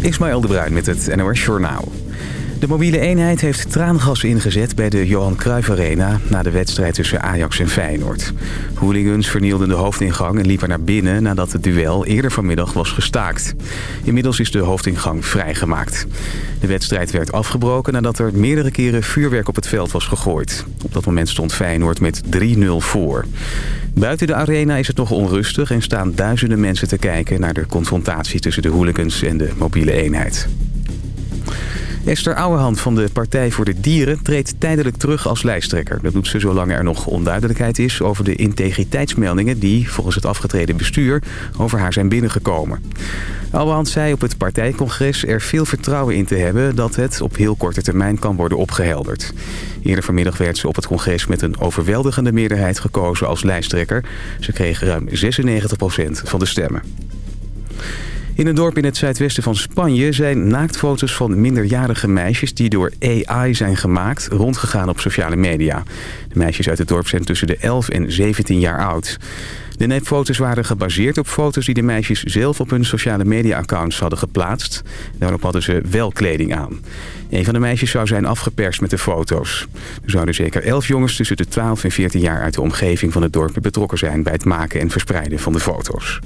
Ismaël de Bruin met het NOS Journaal. De mobiele eenheid heeft traangas ingezet bij de Johan Cruijff Arena... na de wedstrijd tussen Ajax en Feyenoord. Hooligans vernielden de hoofdingang en liepen naar binnen... nadat het duel eerder vanmiddag was gestaakt. Inmiddels is de hoofdingang vrijgemaakt. De wedstrijd werd afgebroken nadat er meerdere keren vuurwerk op het veld was gegooid. Op dat moment stond Feyenoord met 3-0 voor. Buiten de arena is het nog onrustig en staan duizenden mensen te kijken... naar de confrontatie tussen de hooligans en de mobiele eenheid. Esther Ouwehand van de Partij voor de Dieren treedt tijdelijk terug als lijsttrekker. Dat doet ze zolang er nog onduidelijkheid is over de integriteitsmeldingen... die, volgens het afgetreden bestuur, over haar zijn binnengekomen. Ouwehand zei op het partijcongres er veel vertrouwen in te hebben... dat het op heel korte termijn kan worden opgehelderd. Eerder vanmiddag werd ze op het congres met een overweldigende meerderheid gekozen als lijsttrekker. Ze kreeg ruim 96% van de stemmen. In een dorp in het zuidwesten van Spanje zijn naaktfoto's van minderjarige meisjes... die door AI zijn gemaakt, rondgegaan op sociale media. De meisjes uit het dorp zijn tussen de 11 en 17 jaar oud. De nepfoto's waren gebaseerd op foto's die de meisjes zelf op hun sociale media-accounts hadden geplaatst. Daarop hadden ze wel kleding aan. Een van de meisjes zou zijn afgeperst met de foto's. Er zouden zeker 11 jongens tussen de 12 en 14 jaar uit de omgeving van het dorp betrokken zijn... bij het maken en verspreiden van de foto's.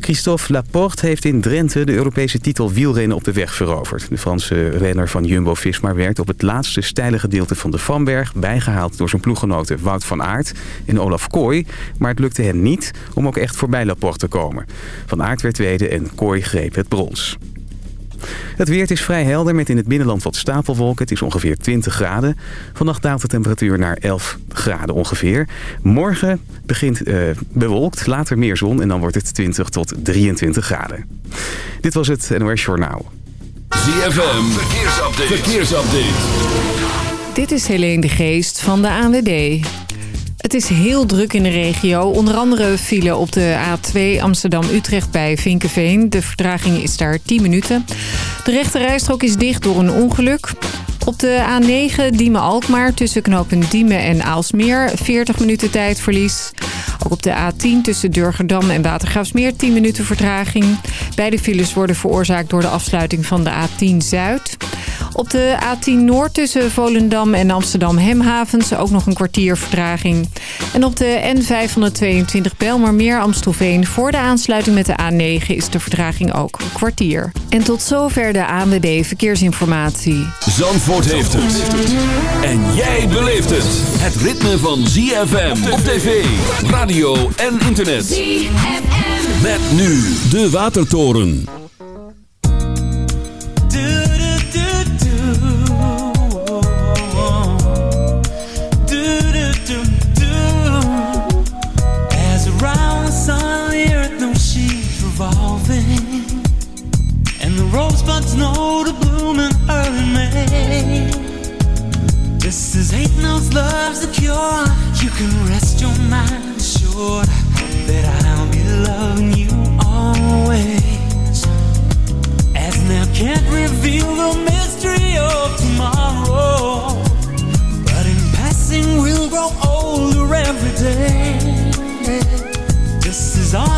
Christophe Laporte heeft in Drenthe de Europese titel wielrennen op de weg veroverd. De Franse renner van Jumbo-Visma werd op het laatste steile gedeelte van de Vanberg... bijgehaald door zijn ploeggenoten Wout van Aert en Olaf Kooi. Maar het lukte hen niet om ook echt voorbij Laporte te komen. Van Aert werd tweede en Kooi greep het brons. Het weer is vrij helder met in het binnenland wat stapelwolken. Het is ongeveer 20 graden. Vannacht daalt de temperatuur naar 11 graden ongeveer. Morgen begint uh, bewolkt, later meer zon en dan wordt het 20 tot 23 graden. Dit was het NOS Journaal. ZFM, verkeersupdate. verkeersupdate. Dit is Helene de Geest van de ANWB. Het is heel druk in de regio. Onder andere file op de A2 Amsterdam-Utrecht bij Vinkenveen. De vertraging is daar 10 minuten. De rechte rijstrook is dicht door een ongeluk. Op de A9 Diemen-Alkmaar tussen knopen Diemen en Aalsmeer 40 minuten tijdverlies. Ook op de A10 tussen Durgerdam en Watergraafsmeer 10 minuten vertraging. Beide files worden veroorzaakt door de afsluiting van de A10 Zuid. Op de A10 Noord tussen Volendam en Amsterdam-Hemhavens ook nog een kwartier vertraging. En op de N522 Belmarmeer Amstelveen voor de aansluiting met de A9 is de vertraging ook een kwartier. En tot zover de ANWB Verkeersinformatie. Zandvoort heeft het. En jij beleeft het. Het ritme van ZFM op tv, en internet. Met nu de Watertoren. rosebuds know to bloom in early May. This is no's love's the cure. You can rest your mind that I'll be loving you always. As now can't reveal the mystery of tomorrow, but in passing we'll grow older every day. This is all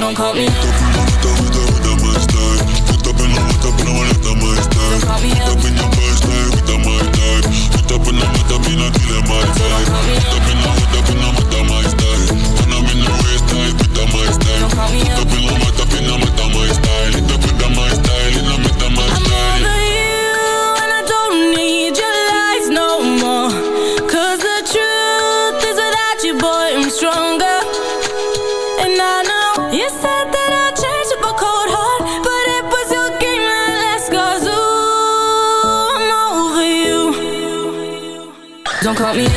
don't call me up. Up. Up in your first night with a mic dive. Put up in the mud, I mean I kill my vibe. Up in caught me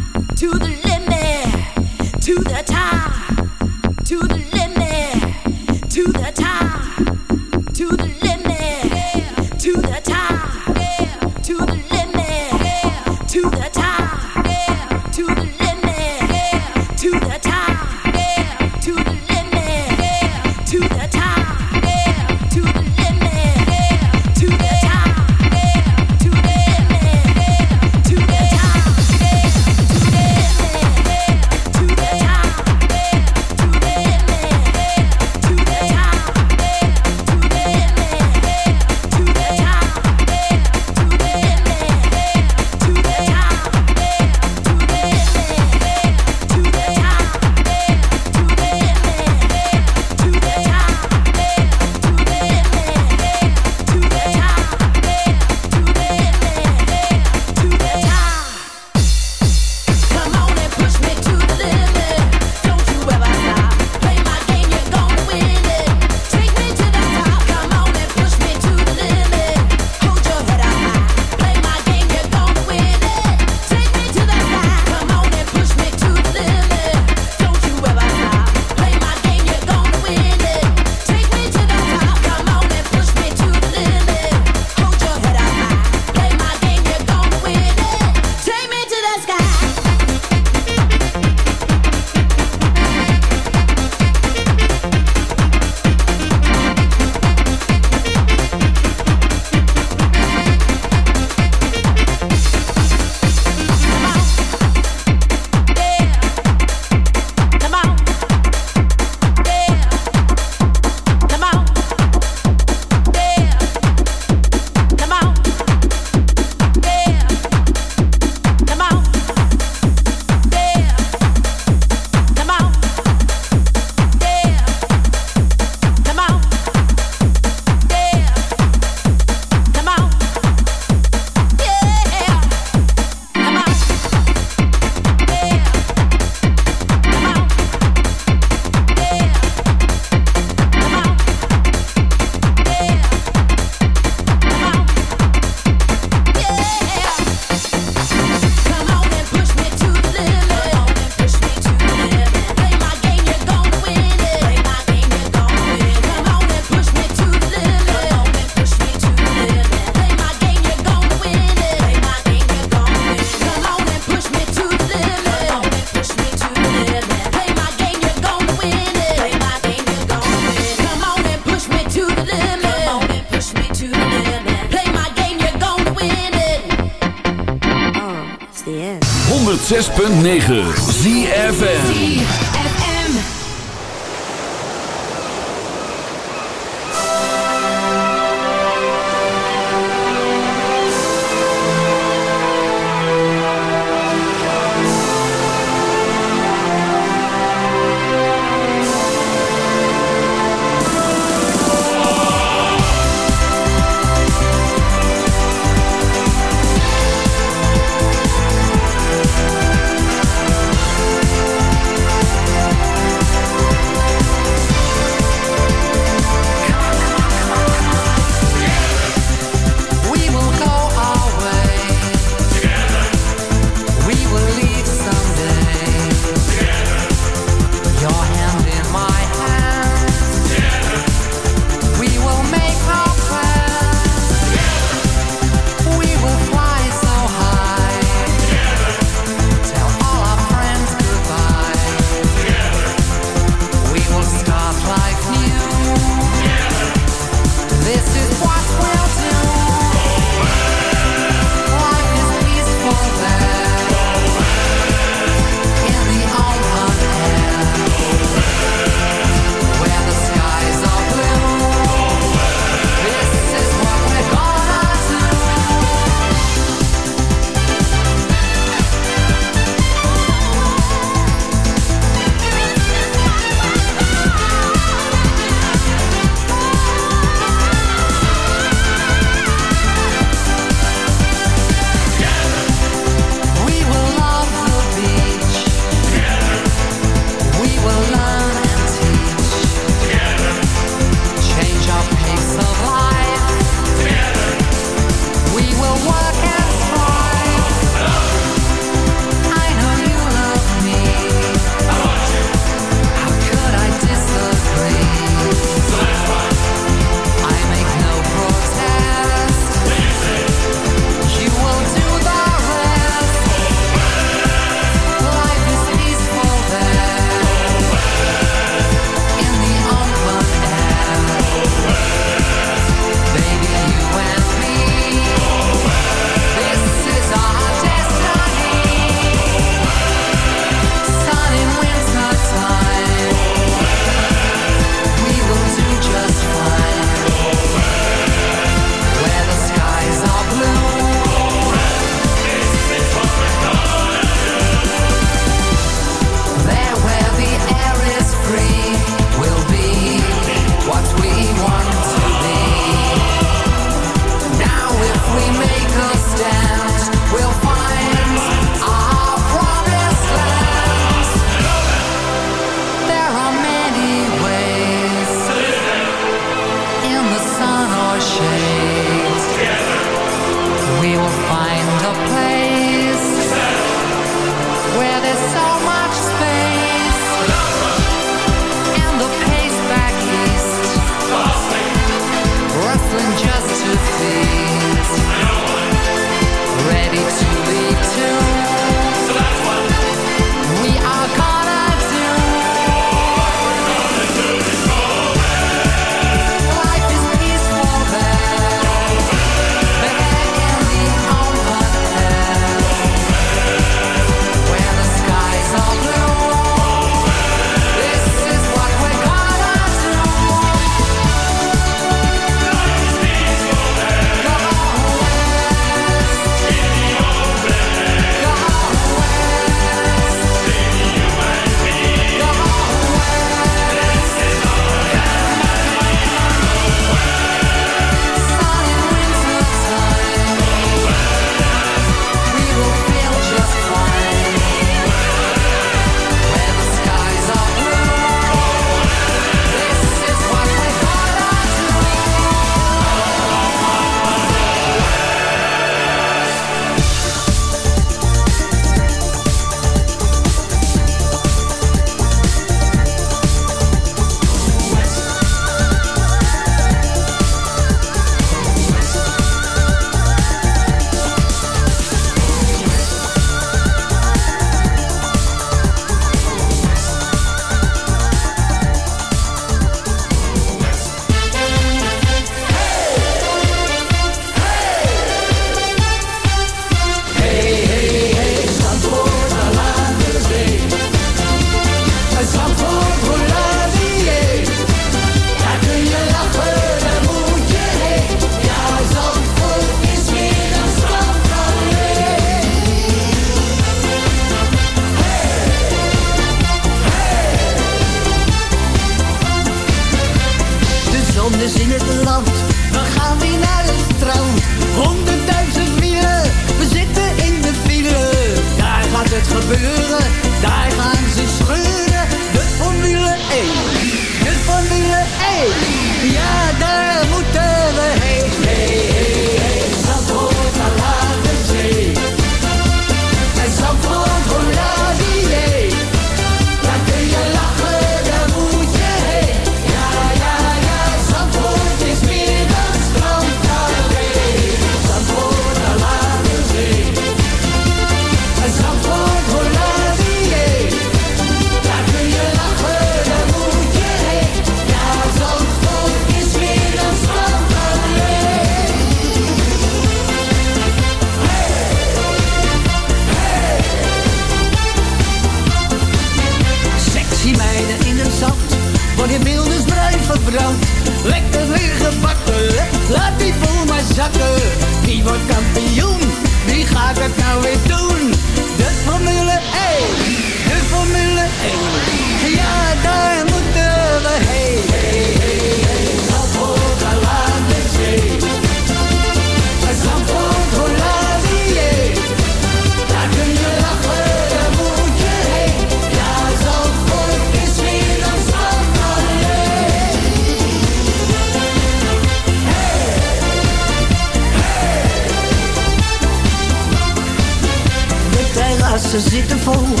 beautiful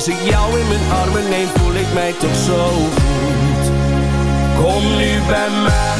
Als ik jou in mijn armen neem, voel ik mij toch zo goed. Kom nu bij mij.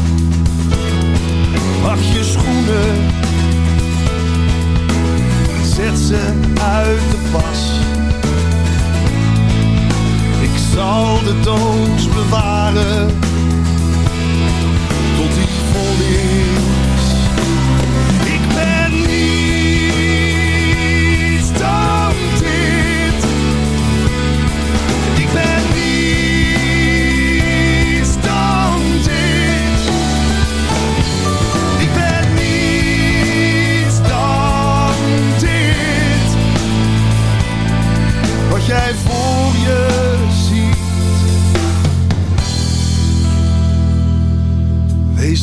Je schoenen. Zet ze uit de pas. Ik zal de doos bewaren. Tot die vol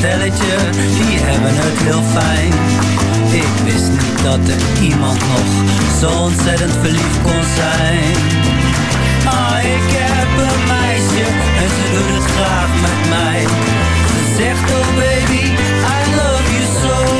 die hebben het heel fijn. Ik wist niet dat er iemand nog zo ontzettend verliefd kon zijn. Ah, ik heb een meisje en ze doet het graag met mij. Ze zegt, oh baby, I love you so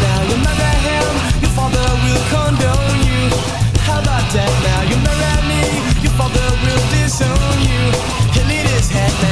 head.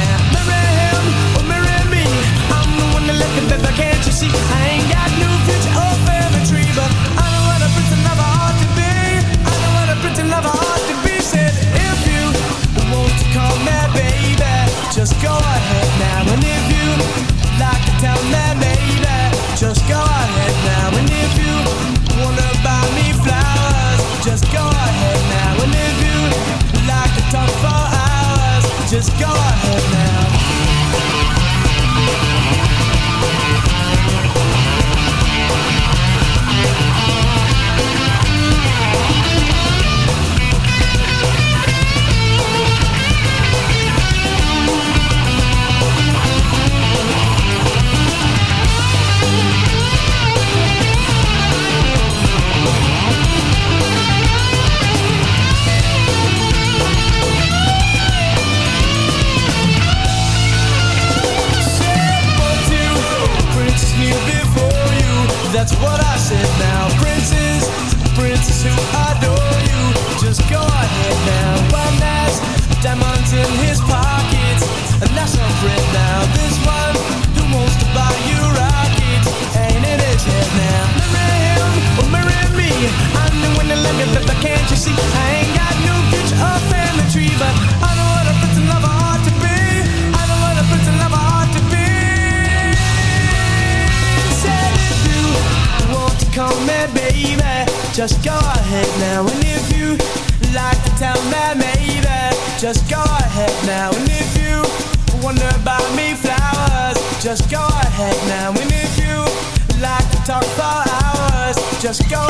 just go